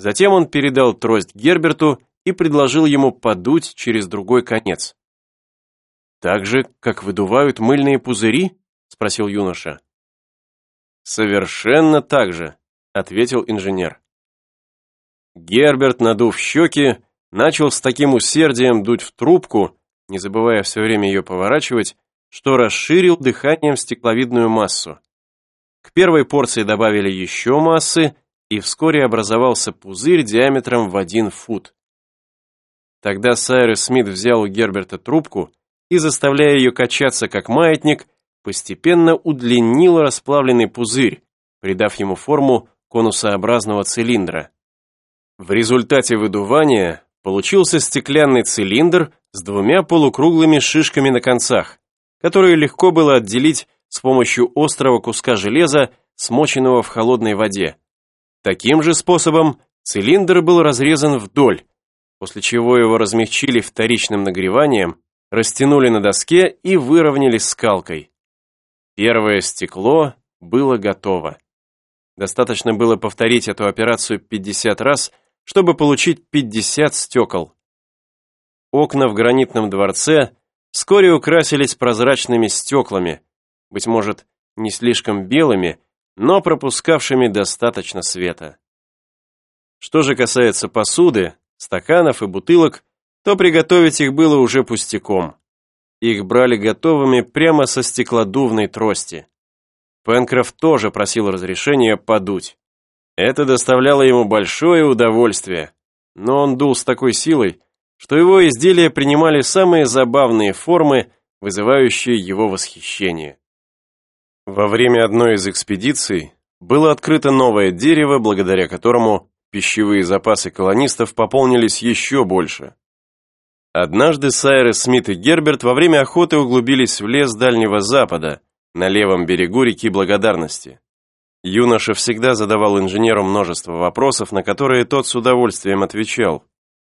Затем он передал трость Герберту и предложил ему подуть через другой конец. «Так же, как выдувают мыльные пузыри?» — спросил юноша. «Совершенно так же», — ответил инженер. Герберт, надув щеки, начал с таким усердием дуть в трубку, не забывая все время ее поворачивать, что расширил дыханием стекловидную массу. К первой порции добавили еще массы, и вскоре образовался пузырь диаметром в один фут. Тогда Сайрес Смит взял у Герберта трубку и, заставляя ее качаться как маятник, постепенно удлинил расплавленный пузырь, придав ему форму конусообразного цилиндра. В результате выдувания получился стеклянный цилиндр с двумя полукруглыми шишками на концах, которые легко было отделить с помощью острого куска железа, смоченного в холодной воде. Таким же способом цилиндр был разрезан вдоль, после чего его размягчили вторичным нагреванием, растянули на доске и выровняли скалкой. Первое стекло было готово. Достаточно было повторить эту операцию 50 раз, чтобы получить 50 стекол. Окна в гранитном дворце вскоре украсились прозрачными стеклами, быть может, не слишком белыми, но пропускавшими достаточно света. Что же касается посуды, стаканов и бутылок, то приготовить их было уже пустяком. Их брали готовыми прямо со стеклодувной трости. Пенкроф тоже просил разрешения подуть. Это доставляло ему большое удовольствие, но он дул с такой силой, что его изделия принимали самые забавные формы, вызывающие его восхищение. Во время одной из экспедиций было открыто новое дерево, благодаря которому пищевые запасы колонистов пополнились еще больше. Однажды Сайрес Смит и Герберт во время охоты углубились в лес Дальнего Запада, на левом берегу реки Благодарности. Юноша всегда задавал инженеру множество вопросов, на которые тот с удовольствием отвечал.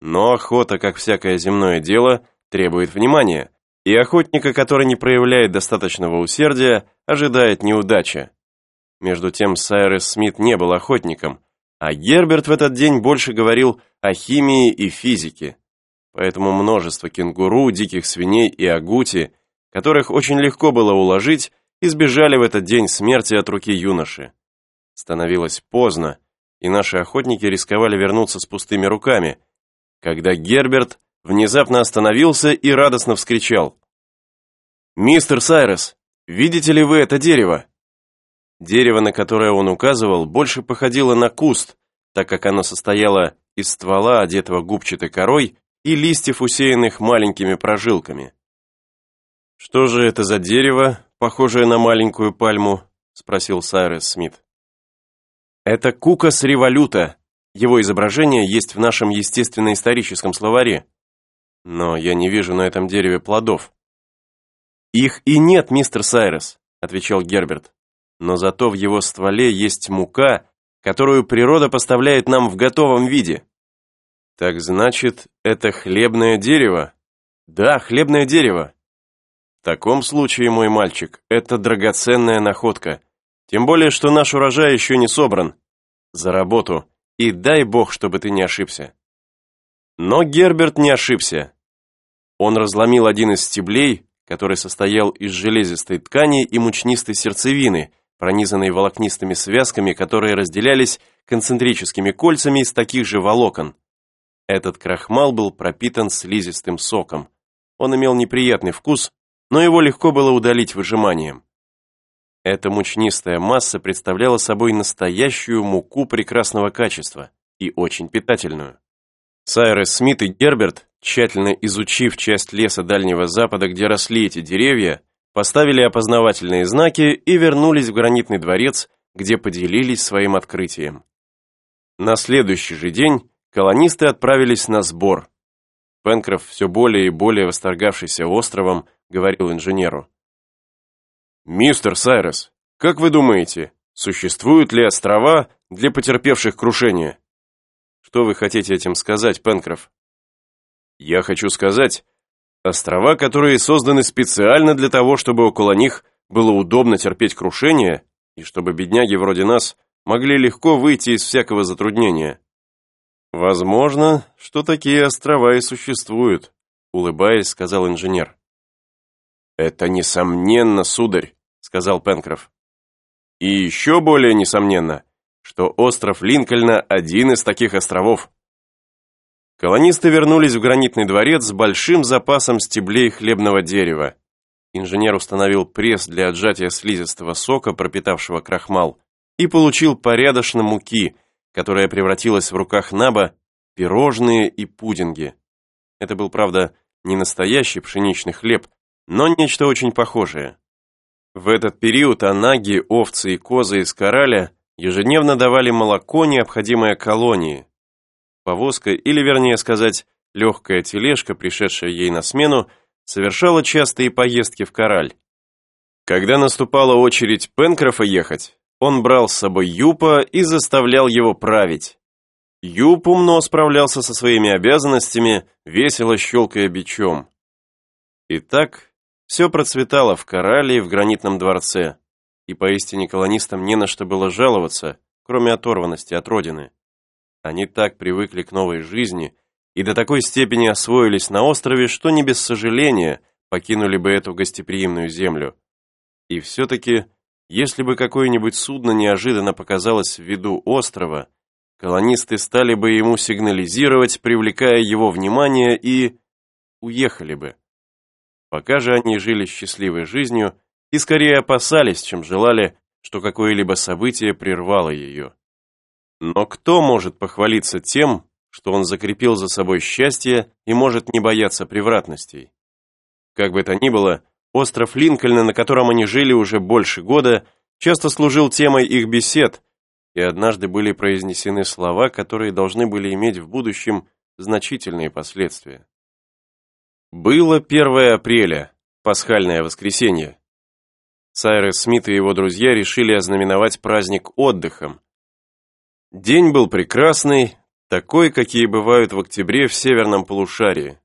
Но охота, как всякое земное дело, требует внимания, и охотника, который не проявляет достаточного усердия, ожидает неудача. Между тем Сайрес Смит не был охотником, а Герберт в этот день больше говорил о химии и физике. Поэтому множество кенгуру, диких свиней и агути, которых очень легко было уложить, избежали в этот день смерти от руки юноши. Становилось поздно, и наши охотники рисковали вернуться с пустыми руками, когда Герберт внезапно остановился и радостно вскричал. «Мистер Сайрес, видите ли вы это дерево?» Дерево, на которое он указывал, больше походило на куст, так как оно состояло из ствола, одетого губчатой корой, и листьев, усеянных маленькими прожилками. «Что же это за дерево, похожее на маленькую пальму?» — спросил Сайрес Смит. Это кукас революта. Его изображение есть в нашем естественно-историческом словаре. Но я не вижу на этом дереве плодов. Их и нет, мистер Сайрес, отвечал Герберт. Но зато в его стволе есть мука, которую природа поставляет нам в готовом виде. Так значит, это хлебное дерево? Да, хлебное дерево. В таком случае, мой мальчик, это драгоценная находка. Тем более, что наш урожай еще не собран. За работу. И дай бог, чтобы ты не ошибся. Но Герберт не ошибся. Он разломил один из стеблей, который состоял из железистой ткани и мучнистой сердцевины, пронизанной волокнистыми связками, которые разделялись концентрическими кольцами из таких же волокон. Этот крахмал был пропитан слизистым соком. Он имел неприятный вкус, но его легко было удалить выжиманием. Эта мучнистая масса представляла собой настоящую муку прекрасного качества и очень питательную. Сайрес Смит и Герберт, тщательно изучив часть леса Дальнего Запада, где росли эти деревья, поставили опознавательные знаки и вернулись в гранитный дворец, где поделились своим открытием. На следующий же день колонисты отправились на сбор. Пенкроф, все более и более восторгавшийся островом, говорил инженеру. «Мистер Сайрес, как вы думаете, существуют ли острова для потерпевших крушение?» «Что вы хотите этим сказать, Пенкроф?» «Я хочу сказать, острова, которые созданы специально для того, чтобы около них было удобно терпеть крушение, и чтобы бедняги вроде нас могли легко выйти из всякого затруднения. Возможно, что такие острова и существуют, улыбаясь, сказал инженер. Это несомненно, сударь, сказал Пенкроф. И еще более несомненно, что остров Линкольна один из таких островов. Колонисты вернулись в гранитный дворец с большим запасом стеблей хлебного дерева. Инженер установил пресс для отжатия слизистого сока, пропитавшего крахмал, и получил порядочно муки, которая превратилась в руках Наба пирожные и пудинги. Это был, правда, не настоящий пшеничный хлеб, но нечто очень похожее. В этот период анаги, овцы и козы из кораля ежедневно давали молоко, необходимое колонии, Повозка, или вернее сказать, легкая тележка, пришедшая ей на смену, совершала частые поездки в Кораль. Когда наступала очередь Пенкрофа ехать, он брал с собой Юпа и заставлял его править. Юп умно справлялся со своими обязанностями, весело щелкая бичом. Итак, все процветало в Корале и в гранитном дворце, и поистине колонистам не на что было жаловаться, кроме оторванности от родины. Они так привыкли к новой жизни и до такой степени освоились на острове, что не без сожаления покинули бы эту гостеприимную землю. И все-таки, если бы какое-нибудь судно неожиданно показалось в виду острова, колонисты стали бы ему сигнализировать, привлекая его внимание, и уехали бы. Пока же они жили счастливой жизнью и скорее опасались, чем желали, что какое-либо событие прервало ее. Но кто может похвалиться тем, что он закрепил за собой счастье и может не бояться превратностей? Как бы то ни было, остров Линкольна, на котором они жили уже больше года, часто служил темой их бесед, и однажды были произнесены слова, которые должны были иметь в будущем значительные последствия. Было 1 апреля, пасхальное воскресенье. Сайрес Смит и его друзья решили ознаменовать праздник отдыхом, День был прекрасный, такой, какие бывают в октябре в северном полушарии.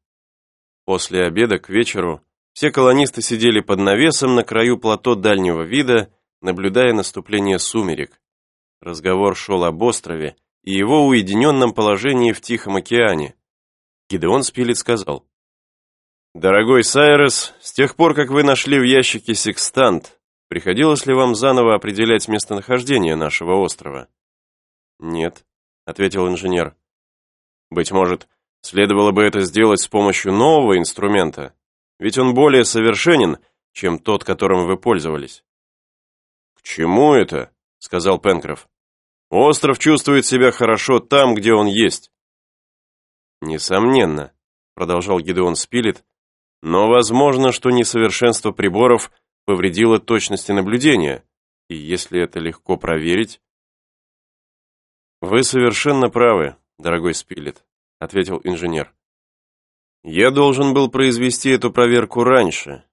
После обеда к вечеру все колонисты сидели под навесом на краю плато дальнего вида, наблюдая наступление сумерек. Разговор шел об острове и его уединенном положении в Тихом океане. Гидеон Спилет сказал, «Дорогой Сайрес, с тех пор, как вы нашли в ящике секстант, приходилось ли вам заново определять местонахождение нашего острова?» «Нет», — ответил инженер. «Быть может, следовало бы это сделать с помощью нового инструмента, ведь он более совершенен, чем тот, которым вы пользовались». «К чему это?» — сказал Пенкроф. «Остров чувствует себя хорошо там, где он есть». «Несомненно», — продолжал Гидеон Спилет, «но возможно, что несовершенство приборов повредило точности наблюдения, и если это легко проверить, «Вы совершенно правы, дорогой Спилет», — ответил инженер. «Я должен был произвести эту проверку раньше.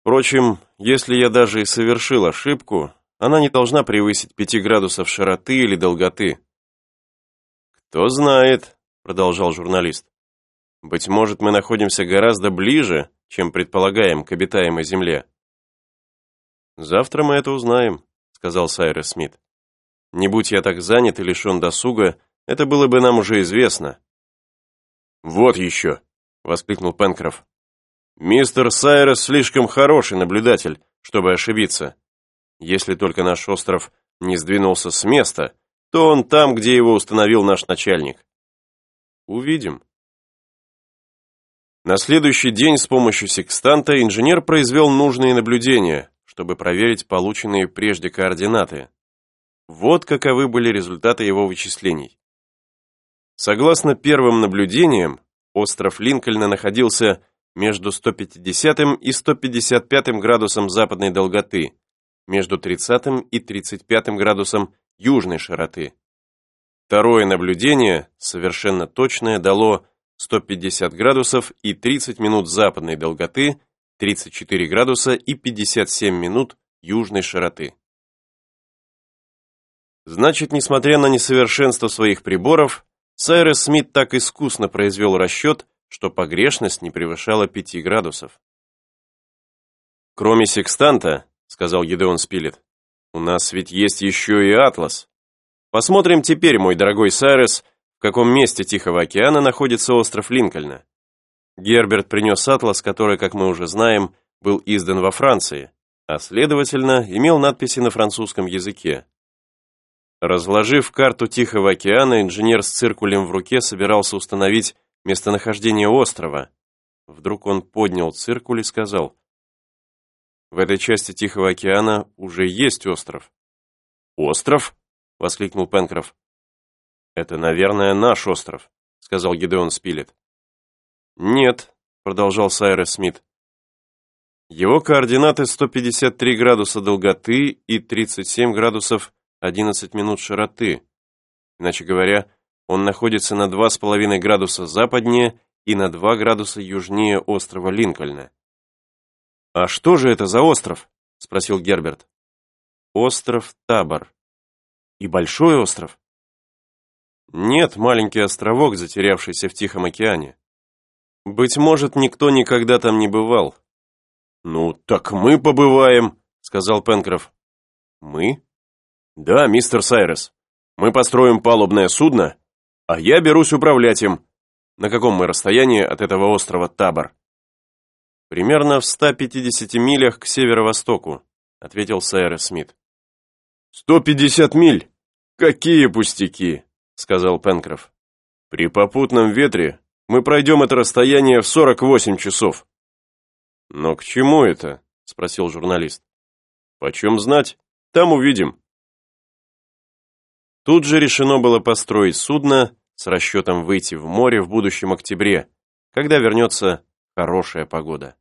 Впрочем, если я даже и совершил ошибку, она не должна превысить пяти градусов широты или долготы». «Кто знает», — продолжал журналист. «Быть может, мы находимся гораздо ближе, чем предполагаем к обитаемой Земле». «Завтра мы это узнаем», — сказал Сайрес Смит. Не будь я так занят и лишен досуга, это было бы нам уже известно. «Вот еще!» — воскликнул Пенкроф. «Мистер Сайрес слишком хороший наблюдатель, чтобы ошибиться. Если только наш остров не сдвинулся с места, то он там, где его установил наш начальник. Увидим». На следующий день с помощью секстанта инженер произвел нужные наблюдения, чтобы проверить полученные прежде координаты. Вот каковы были результаты его вычислений. Согласно первым наблюдениям, остров Линкольна находился между 150 и 155 градусом западной долготы, между 30 и 35 градусом южной широты. Второе наблюдение, совершенно точное, дало 150 градусов и 30 минут западной долготы, 34 градуса и 57 минут южной широты. Значит, несмотря на несовершенство своих приборов, Сайрес Смит так искусно произвел расчет, что погрешность не превышала 5 градусов. «Кроме секстанта», — сказал Гидеон Спилет, — «у нас ведь есть еще и атлас. Посмотрим теперь, мой дорогой Сайрес, в каком месте Тихого океана находится остров Линкольна. Герберт принес атлас, который, как мы уже знаем, был издан во Франции, а следовательно, имел надписи на французском языке. Разложив карту Тихого океана, инженер с циркулем в руке собирался установить местонахождение острова. Вдруг он поднял циркуль и сказал, «В этой части Тихого океана уже есть остров». «Остров?» — воскликнул Пенкроф. «Это, наверное, наш остров», — сказал Гидеон Спилет. «Нет», — продолжал Сайрес Смит. «Его координаты 153 градуса долготы и 37 градусов 11 минут широты. Иначе говоря, он находится на 2,5 градуса западнее и на 2 градуса южнее острова Линкольна». «А что же это за остров?» — спросил Герберт. «Остров Табор». «И большой остров?» «Нет, маленький островок, затерявшийся в Тихом океане. Быть может, никто никогда там не бывал». «Ну, так мы побываем», — сказал Пенкроф. «Мы?» «Да, мистер Сайрес. Мы построим палубное судно, а я берусь управлять им. На каком мы расстоянии от этого острова Табор?» «Примерно в 150 милях к северо-востоку», — ответил Сайрес Смит. «150 миль? Какие пустяки!» — сказал Пенкроф. «При попутном ветре мы пройдем это расстояние в 48 часов». «Но к чему это?» — спросил журналист. «Почем знать? Там увидим». Тут же решено было построить судно с расчетом выйти в море в будущем октябре, когда вернется хорошая погода.